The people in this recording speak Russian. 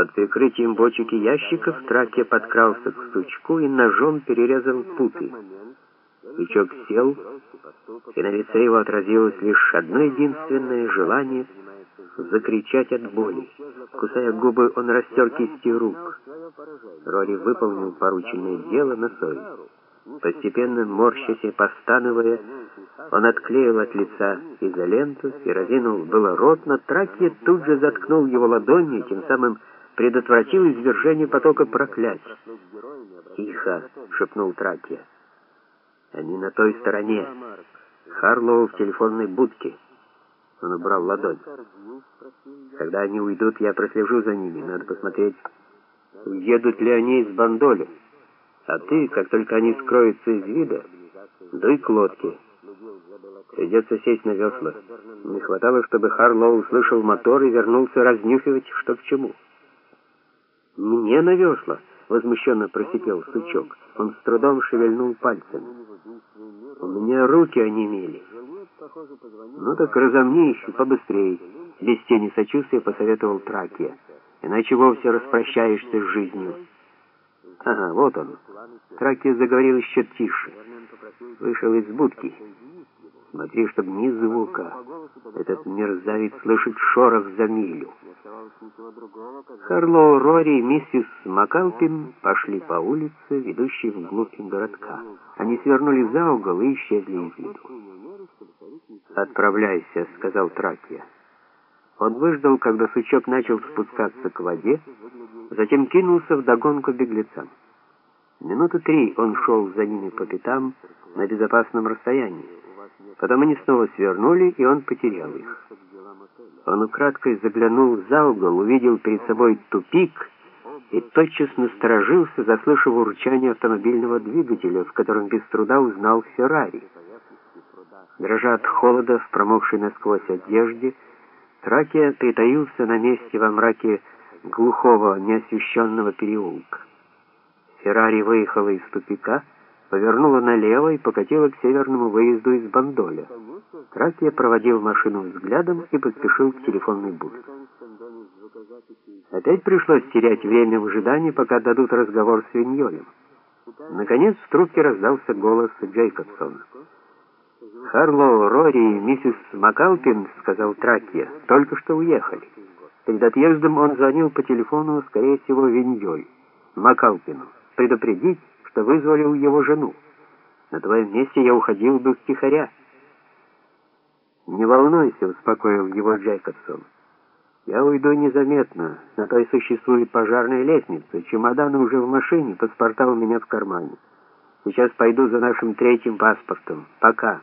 Под прикрытием бочек и ящиков Тракия подкрался к сучку и ножом перерезал путы. Сучок сел, и на лице его отразилось лишь одно единственное желание закричать от боли. Кусая губы, он растер кисти рук. Рори выполнил порученное дело на совесть. Постепенно морщась и постановая, он отклеил от лица изоленту и разинул было рот, но Тракия тут же заткнул его ладонью, тем самым предотвратил извержение потока проклятий. «Тихо!» — шепнул Тракия. «Они на той стороне. Харлоу в телефонной будке». Он убрал ладонь. «Когда они уйдут, я прослежу за ними. Надо посмотреть, уедут ли они из Бандоли. А ты, как только они скроются из вида, дуй к лодке». Придется сесть на весла. Не хватало, чтобы Харлоу услышал мотор и вернулся разнюхивать, что к чему. «Мне на весла!» — возмущенно просипел сучок. Он с трудом шевельнул пальцами. «У меня руки онемели». «Ну так разомни их побыстрее», — без тени сочувствия посоветовал Тракия. «Иначе вовсе распрощаешься с жизнью». «Ага, вот он». Тракия заговорил еще тише. Вышел из будки. Смотри, чтобы ни звука. Этот мерзавец слышит шорох за милю. Харлоу, Рори и миссис Макалпин пошли по улице, ведущей вглубь городка. Они свернули за угол и исчезли из виду. «Отправляйся», — сказал Тракия. Он выждал, когда сучок начал спускаться к воде, затем кинулся в догонку беглецам. Минуты три он шел за ними по пятам на безопасном расстоянии. Потом они снова свернули, и он потерял их. Он украдкой заглянул за угол, увидел перед собой тупик и тотчас насторожился, заслышав урчание автомобильного двигателя, в котором без труда узнал Феррари. Дрожа от холода в промокшей насквозь одежде, Тракия притаился на месте во мраке глухого, неосвещенного переулка. Феррари выехала из тупика, повернула налево и покатила к северному выезду из Бандоля. Тракия проводил машину взглядом и поспешил к телефонной будке. Опять пришлось терять время в ожидании, пока дадут разговор с Виньолем. Наконец в трубке раздался голос Джейкобсона. «Харлоу, Рори и миссис Макалпин, — сказал Тракия, — только что уехали. Перед отъездом он звонил по телефону, скорее всего, Виньоль, Макалпину, предупредить, что вызволил его жену. На твоем месте я уходил бы втихаря. «Не волнуйся», — успокоил его Джейкобсон. «Я уйду незаметно. На той существует пожарная лестница. Чемоданы уже в машине, паспорта у меня в кармане. Сейчас пойду за нашим третьим паспортом. Пока».